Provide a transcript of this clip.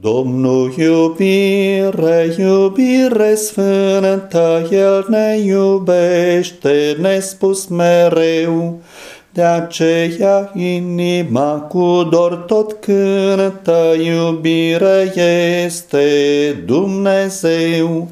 Domnul iubire, iubire sfântă, El ne iubește nespus mereu. De aceea inima cu dor tot cântă, iubire este Dumnezeu.